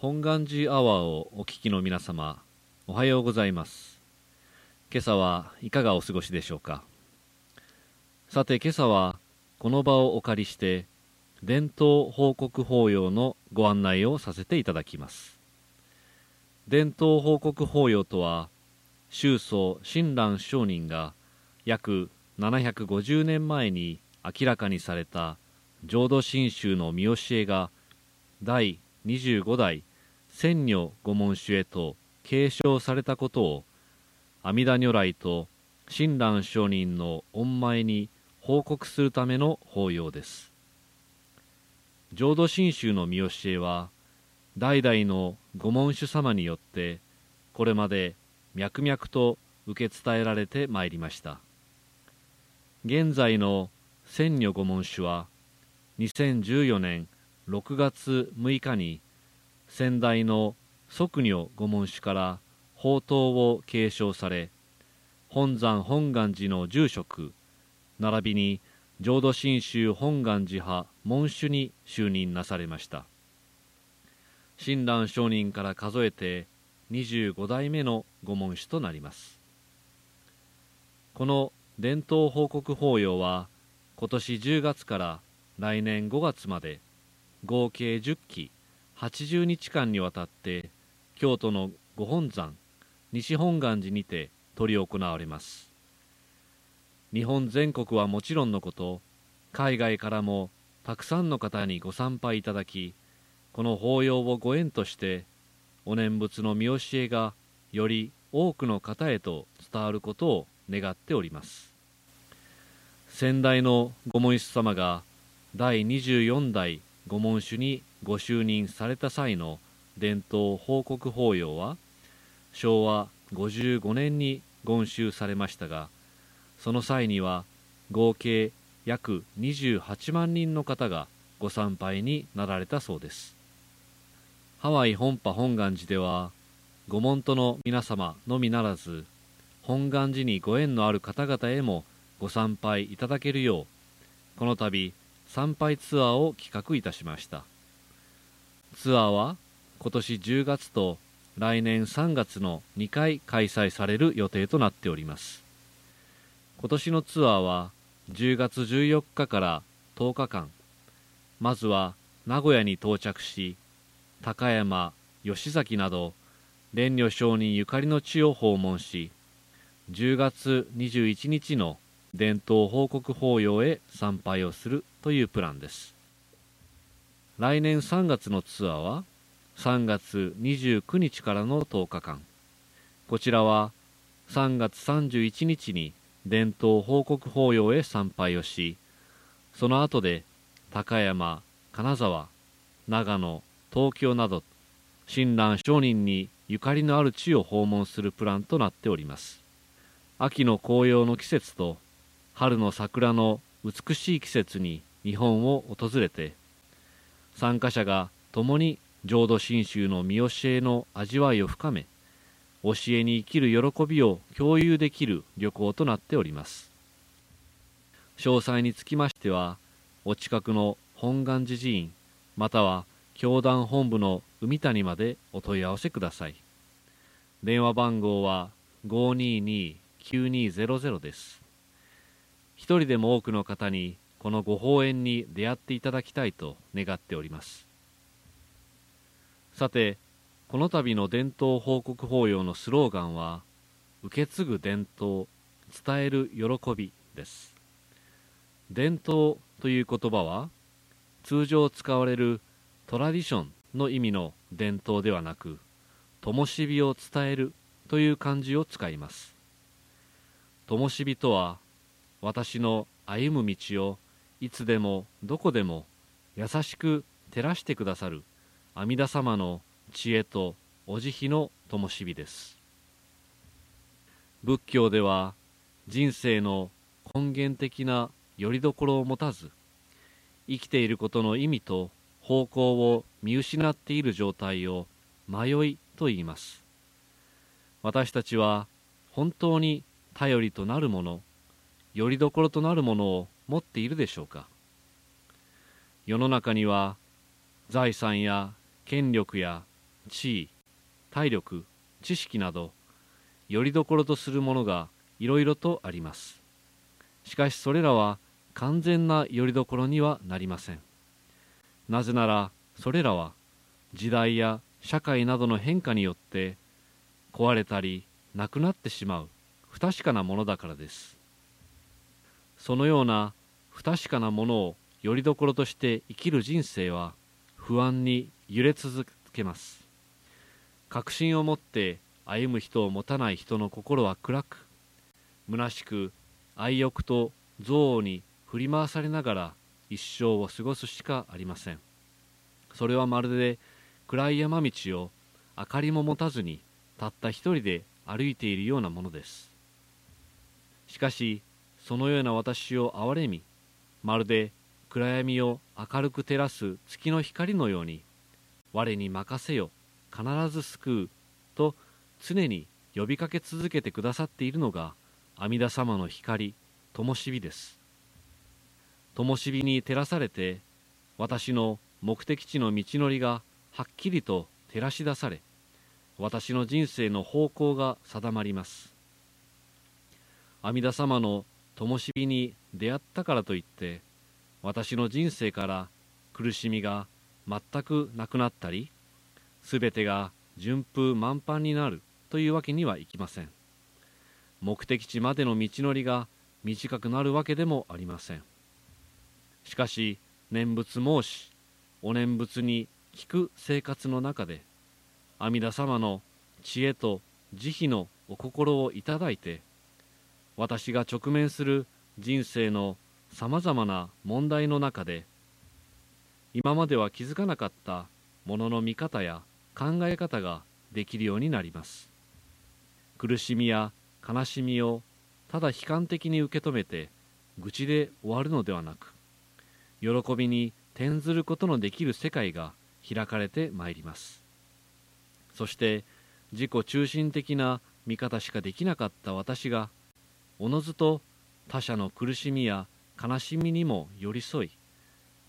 本願寺アワーをお聞きの皆様おはようございます。今朝はいかがお過ごしでしょうか。さて今朝はこの場をお借りして伝統報告法要のご案内をさせていただきます。伝統報告法要とは宗祖親鸞上人が約750年前に明らかにされた浄土真宗の見教えが第25代千女御門主へと継承されたことを阿弥陀如来と親鸞上人の御前に報告するための法要です。浄土真宗の見教えは代々の御門主様によってこれまで脈々と受け伝えられてまいりました。現在の千女御門主は2014年6月6日に先代の即女御門主から宝刀を継承され本山本願寺の住職並びに浄土真宗本願寺派門主に就任なされました。親鸞上人から数えて25代目の御門主となります。この伝統報告法要は今年10月から来年5月まで合計10期。80日間にわたって京都の御本山西本願寺にて執り行われます。日本全国はもちろんのこと海外からもたくさんの方にご参拝いただきこの法要をご縁としてお念仏の見教えがより多くの方へと伝わることを願っております。先代の御門主様が第24代御門主にご就任された際の伝統報告法要は昭和55年に言収されましたがその際には合計約28万人の方がご参拝になられたそうです。ハワイ本波本願寺では御門徒の皆様のみならず本願寺にご縁のある方々へもご参拝いただけるようこの度参拝ツアーを企画いたしました。ツアーは今年10月と来年3月の2回開催される予定となっております。今年のツアーは10月14日から10日間。まずは名古屋に到着し高山吉崎など蓮如上人ゆかりの地を訪問し10月21日の伝統報告法要へ参拝をするというプランです。来年3月のツアーは3月29日からの10日間。こちらは3月31日に伝統報告法要へ参拝をしその後で高山金沢長野東京など親鸞上人にゆかりのある地を訪問するプランとなっております。秋の紅葉の季節と春の桜の美しい季節に日本を訪れて参加者が共に浄土真宗の見教えの味わいを深め教えに生きる喜びを共有できる旅行となっております。詳細につきましてはお近くの本願寺寺院または教団本部の海谷までお問い合わせください。電話番号は522-9200です。一人でも多くの方にこのご法縁に出会っていただきたいと願っております。さてこの度の伝統報告法要のスローガンは受け継ぐ伝統伝える喜びです。伝統という言葉は通常使われるトラディションの意味の伝統ではなく灯火を伝えるという漢字を使います。灯火とは私の歩む道をいつでもどこでも優しく照らしてくださる阿弥陀様の知恵とお慈悲の灯火です。仏教では人生の根源的な拠り所を持たず生きていることの意味と方向を見失っている状態を迷いと言います。私たちは本当に頼りとなるもの拠り所となるものを持っているでしょうか？世の中には財産や権力や地位体力知識などよりどころとするものがいろいろとあります。しかしそれらは完全なよりどころにはなりません。なぜならそれらは時代や社会などの変化によって壊れたりなくなってしまう不確かなものだからです。そのような不確かなものをよりどころとして生きる人生は不安に揺れ続けます。確信を持って歩む人を持たない人の心は暗く虚しく愛欲と憎悪に振り回されながら一生を過ごすしかありません。それはまるで暗い山道を明かりも持たずにたった一人で歩いているようなものです。しかしそのような私を憐れみまるで暗闇を明るく照らす月の光のように我に任せよ必ず救うと常に呼びかけ続けてくださっているのが阿弥陀様の光灯火です。灯火に照らされて私の目的地の道のりがはっきりと照らし出され私の人生の方向が定まります。阿弥陀様の灯火に出会ったからといって私の人生から苦しみが全くなくなったりすべてが順風満帆になるというわけにはいきません。目的地までの道のりが短くなるわけでもありません。しかし念仏申しお念仏に聞く生活の中で阿弥陀様の知恵と慈悲のお心をいただいて私が直面する人生のさまざまな問題の中で今までは気づかなかったものの見方や考え方ができるようになります。苦しみや悲しみをただ悲観的に受け止めて愚痴で終わるのではなく喜びに転ずることのできる世界が開かれてまいります。そして自己中心的な見方しかできなかった私がおのずと他者の苦しみや悲しみにも寄り添い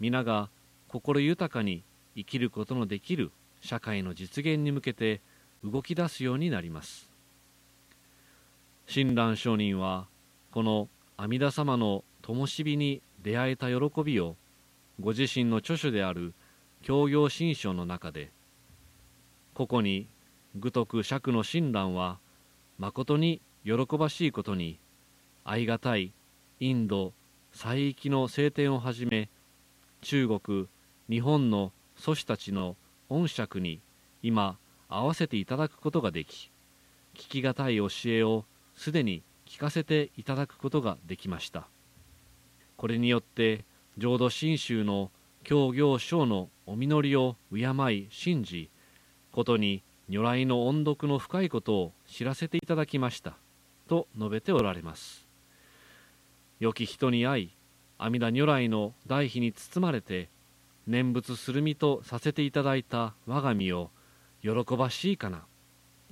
皆が心豊かに生きることのできる社会の実現に向けて動き出すようになります。親鸞上人はこの阿弥陀様の灯火に出会えた喜びをご自身の著書である教行新書の中で個々に愚徳釈の親鸞は誠に喜ばしいことにあいがたいインド西域の聖典をはじめ中国日本の祖師たちの恩釈に今合わせていただくことができ聞きがたい教えをすでに聞かせていただくことができました。これによって浄土真宗の教行章のお実りを敬い信じことに如来の音読の深いことを知らせていただきました。と述べておられます。良き人に会い阿弥陀如来の大悲に包まれて念仏する身とさせていただいた我が身を喜ばしいかな。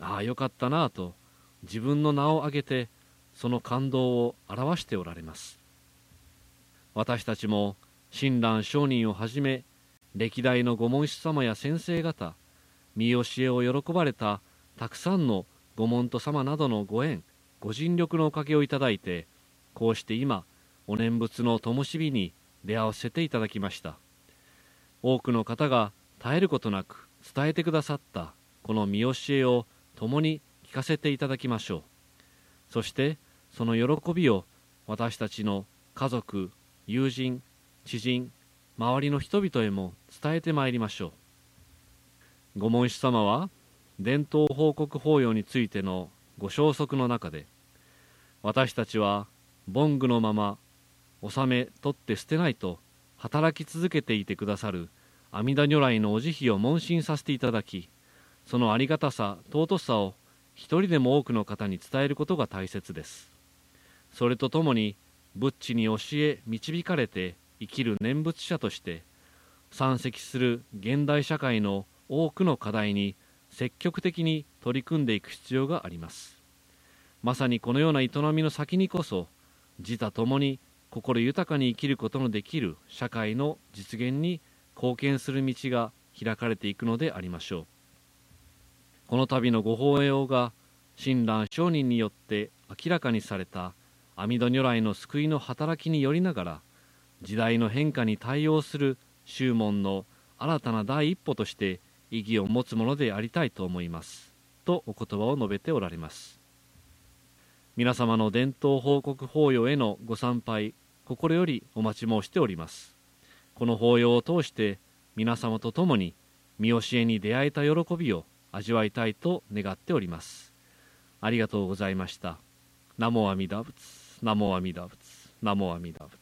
ああよかったなあと自分の名を挙げてその感動を表しておられます。私たちも親鸞上人をはじめ歴代の御門師様や先生方見教えを喜ばれたたくさんの御門徒様などのご縁ご尽力のおかげをいただいてこうして今お念仏の灯火に出会わせていただきました。多くの方が絶えることなく伝えてくださったこの見教えを共に聞かせていただきましょう。そしてその喜びを私たちの家族友人知人周りの人々へも伝えてまいりましょう。御門師様は伝統報告法要についてのご消息の中で私たちは凡具のまま納め取って捨てないと働き続けていてくださる阿弥陀如来のお慈悲を問診させていただきそのありがたさ尊さを一人でも多くの方に伝えることが大切です。それとともに仏地に教え導かれて生きる念仏者として山積する現代社会の多くの課題に積極的に取り組んでいく必要があります。まさにこのような営みの先にこそ自他ともに心豊かに生きることのできる社会の実現に貢献する道が開かれていくのでありましょう。この度のご法要が親鸞上人によって明らかにされた阿弥陀如来の救いの働きによりながら時代の変化に対応する宗門の新たな第一歩として意義を持つものでありたいと思います。とお言葉を述べておられます。皆様の伝統報告法要へのご参拝心よりお待ち申しておりますこの法要を通して皆様と共に見教えに出会えた喜びを味わいたいと願っておりますありがとうございました。南無阿弥陀仏、南無阿弥陀仏、南無阿弥陀仏。